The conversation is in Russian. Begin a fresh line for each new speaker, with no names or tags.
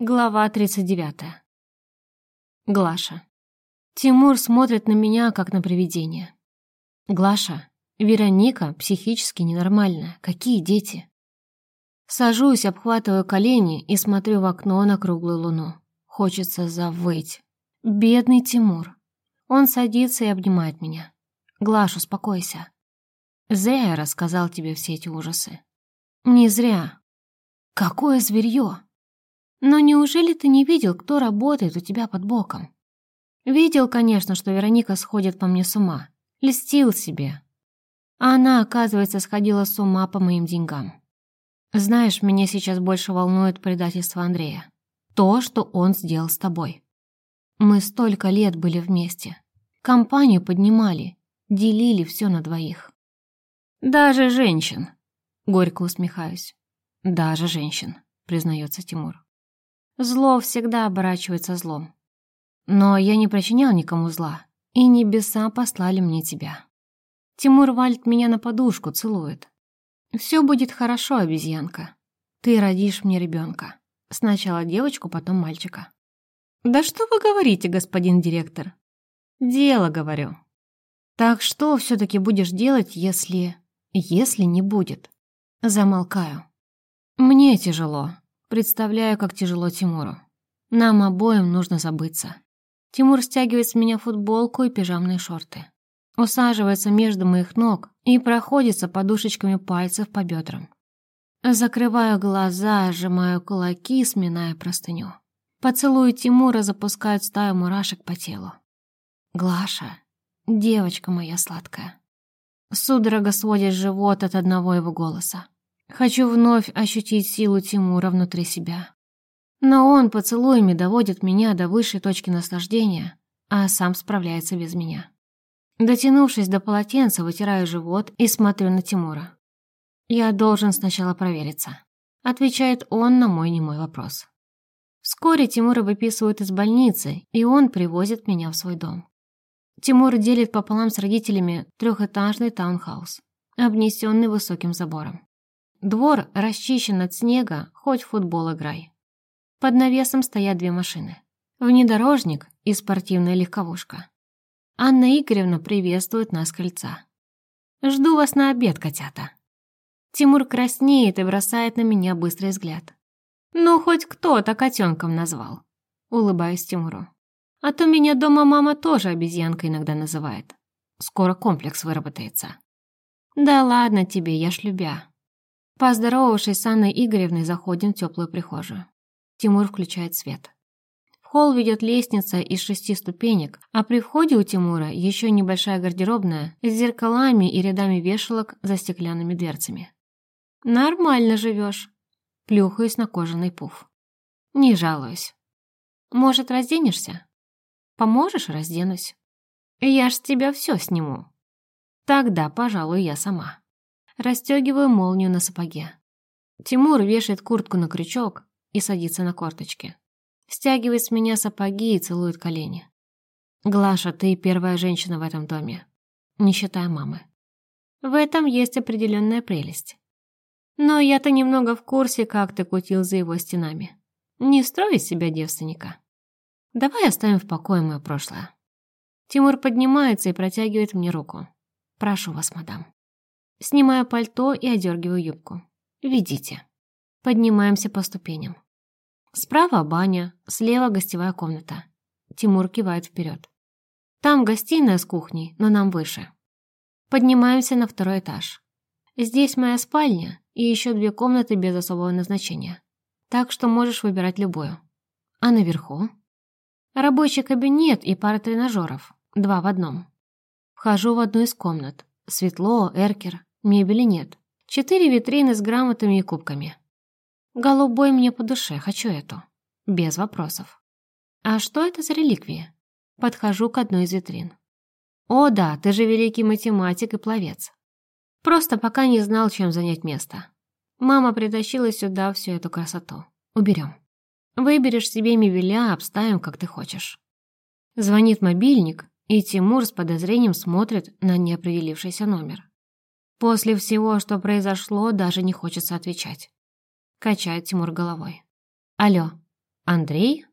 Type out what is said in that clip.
Глава 39. Глаша. Тимур смотрит на меня, как на привидение. Глаша, Вероника психически ненормальная. Какие дети? Сажусь, обхватываю колени и смотрю в окно на круглую луну. Хочется завыть. Бедный Тимур. Он садится и обнимает меня. Глаш, успокойся. Зря я рассказал тебе все эти ужасы. Не зря. Какое зверье! Но неужели ты не видел, кто работает у тебя под боком? Видел, конечно, что Вероника сходит по мне с ума. Льстил себе. А она, оказывается, сходила с ума по моим деньгам. Знаешь, меня сейчас больше волнует предательство Андрея. То, что он сделал с тобой. Мы столько лет были вместе. Компанию поднимали, делили все на двоих. Даже женщин. Горько усмехаюсь. Даже женщин, признается Тимур. Зло всегда оборачивается злом. Но я не причинял никому зла, и небеса послали мне тебя. Тимур валит меня на подушку, целует. Все будет хорошо, обезьянка. Ты родишь мне ребенка. Сначала девочку, потом мальчика. Да что вы говорите, господин директор? Дело, говорю. Так что все-таки будешь делать, если... Если не будет? Замолкаю. Мне тяжело, Представляю, как тяжело Тимуру. Нам обоим нужно забыться. Тимур стягивает с меня футболку и пижамные шорты. Усаживается между моих ног и проходится подушечками пальцев по бедрам. Закрываю глаза, сжимаю кулаки, сминая простыню. Поцелуи Тимура запускают стаю мурашек по телу. Глаша, девочка моя сладкая. Судорога сводит живот от одного его голоса. Хочу вновь ощутить силу Тимура внутри себя. Но он поцелуями доводит меня до высшей точки наслаждения, а сам справляется без меня. Дотянувшись до полотенца, вытираю живот и смотрю на Тимура. «Я должен сначала провериться», — отвечает он на мой немой вопрос. Вскоре Тимура выписывают из больницы, и он привозит меня в свой дом. Тимур делит пополам с родителями трехэтажный таунхаус, обнесенный высоким забором. Двор расчищен от снега, хоть в футбол играй. Под навесом стоят две машины. Внедорожник и спортивная легковушка. Анна Игоревна приветствует нас с крыльца. «Жду вас на обед, котята». Тимур краснеет и бросает на меня быстрый взгляд. «Ну, хоть кто-то котенком назвал», — улыбаюсь Тимуру. «А то меня дома мама тоже обезьянкой иногда называет. Скоро комплекс выработается». «Да ладно тебе, я ж любя», Поздоровавшись с Анной Игоревной, заходим в теплую прихожую. Тимур включает свет. В холл ведет лестница из шести ступенек, а при входе у Тимура еще небольшая гардеробная с зеркалами и рядами вешалок за стеклянными дверцами. «Нормально живешь», — плюхаюсь на кожаный пуф. «Не жалуюсь. Может, разденешься? Поможешь, разденусь. Я ж с тебя все сниму. Тогда, пожалуй, я сама». Расстегиваю молнию на сапоге. Тимур вешает куртку на крючок и садится на корточки. Стягивает с меня сапоги и целует колени. «Глаша, ты первая женщина в этом доме, не считая мамы. В этом есть определенная прелесть. Но я-то немного в курсе, как ты кутил за его стенами. Не строй из себя девственника. Давай оставим в покое мое прошлое». Тимур поднимается и протягивает мне руку. «Прошу вас, мадам». Снимаю пальто и одергиваю юбку. «Ведите». Поднимаемся по ступеням. Справа баня, слева гостевая комната. Тимур кивает вперед. Там гостиная с кухней, но нам выше. Поднимаемся на второй этаж. Здесь моя спальня и еще две комнаты без особого назначения. Так что можешь выбирать любую. А наверху? Рабочий кабинет и пара тренажеров. Два в одном. Вхожу в одну из комнат. Светло, эркер, мебели нет. Четыре витрины с грамотами и кубками. Голубой мне по душе, хочу эту. Без вопросов. А что это за реликвии? Подхожу к одной из витрин. О да, ты же великий математик и пловец. Просто пока не знал, чем занять место. Мама притащила сюда всю эту красоту. Уберем. Выберешь себе мебеля, обставим, как ты хочешь. Звонит мобильник, и Тимур с подозрением смотрит на неопределившийся номер. После всего, что произошло, даже не хочется отвечать. Качает Тимур головой. «Алло, Андрей?